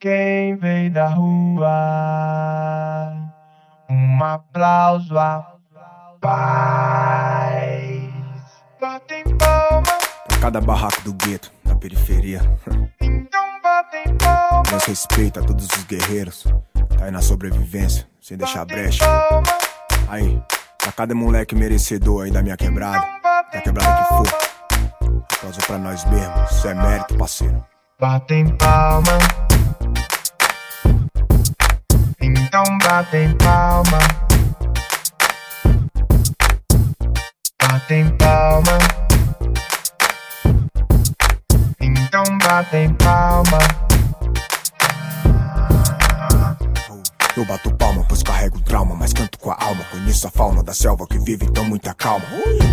Quem veio da rua, um aplauso a paz. Batem palma, Pra cada barraco do gueto, da periferia. então batem palma. Meus respeito a todos os guerreiros. Tá aí na sobrevivência, sem deixar brecha. Aí, pra cada moleque merecedor aí da minha quebrada. então batem Da quebrada que for. Aplauso pra nós mesmos, isso é mérito, parceiro. Batem palma. Então batem palma. Batem palma. Então batem palma. Eu bato palma, pois carrego trauma, mas canto com a alma. Conheço a fauna da selva que vive, então muita calma.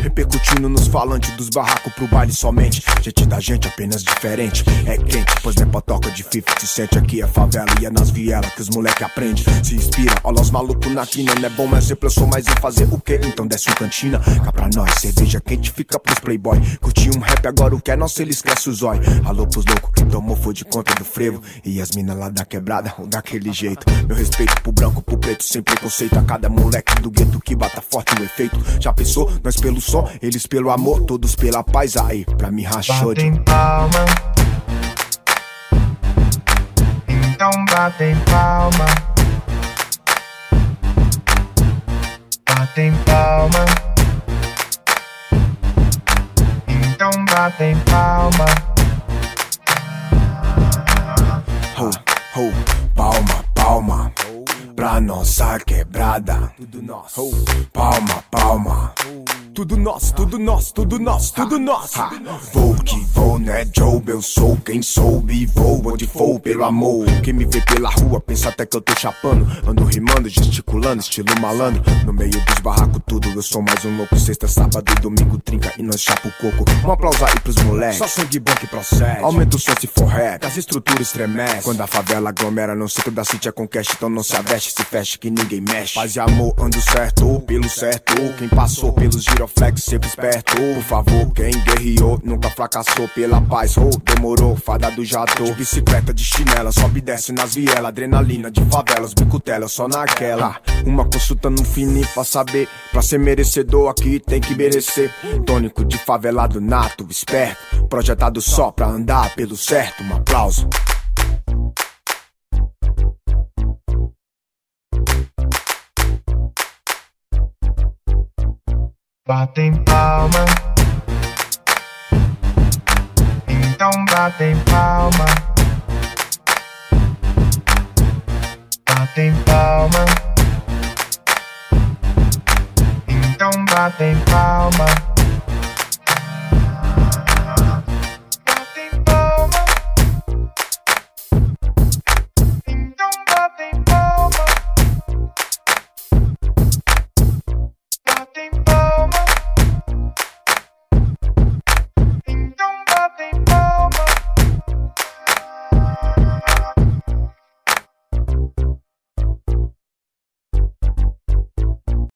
Repercutindo nos falantes dos barracos pro baile somente. Gente da gente apenas diferente. É quente, pois não é potoca de 50 sente aqui é favela e é nas vielas que os moleque aprende. Se inspira, olha os malucos na quina. Não é bom exemplo, eu sou mais em fazer o quê? Então desce um cantina, cá pra nós. Cerveja quente fica pros playboy. Curti um rap, agora o que é nosso, eles crescem os zói. Alô pros loucos que tomou foi de conta do frevo. E as minas lá da quebrada, ou daquele jeito. Meu respeito pro branco, pro preto, sem preconceito. A cada moleque do gueto que bata forte o efeito. Já pensou? Nós pelo som, eles pelo amor, todos pela paz. Aí, pra me rachou de. Palma. Então batem palma. Batem palma. Então batem palma. Nossa quebrada. Tudo nosso. Palma, palma. Tudo nosso, tudo nosso, tudo nosso, tudo nosso. Vou que vou, né, Joe? Eu sou quem sou e vou onde for pelo amor. Quem me vê pela rua pensa até que eu tô chapando. Ando rimando, gesticulando, estilo malandro. No meio dos barracos, tudo. Eu sou mais um louco. Sexta, sábado e domingo, trinca e nós chapa o coco. Um aplauso aí pros moleques. Só sangue bom que procede. Aumenta o som se for rap. As estruturas estremecem. Quando a favela aglomera, não sei que da city é conquista. Então não se aveste, se fecha que ninguém mexe. Paz e amor, ando certo, pelo certo. Quem passou pelos giroflex, sempre esperto. Por favor, quem guerreou, nunca fracassou pela paz. Oh, demorou, fada do jato. De bicicleta, de chinela, sobe e desce nas vielas. Adrenalina de favelas, bicutela, só naquela. Uma consulta no fini pra saber. Pra ser merecedor aqui tem que merecer. Tônico de favelado nato, esperto. Projetado só pra andar pelo certo. Um aplauso. Batem palma. Então batem palma. Batem palma. Então batem palma.